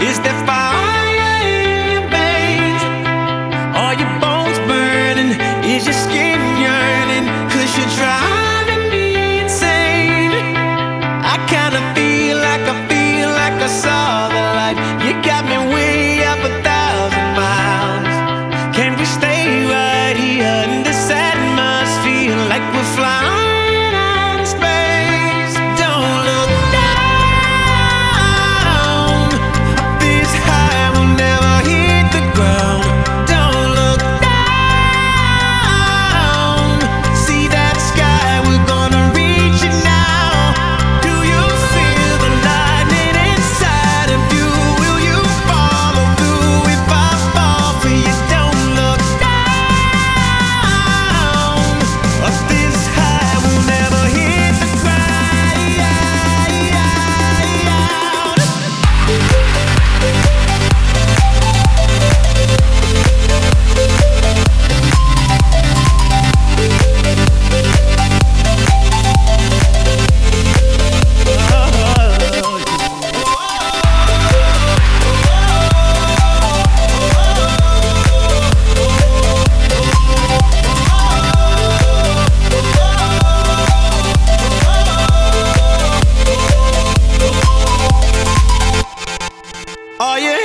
Is there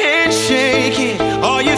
and shaking, it. You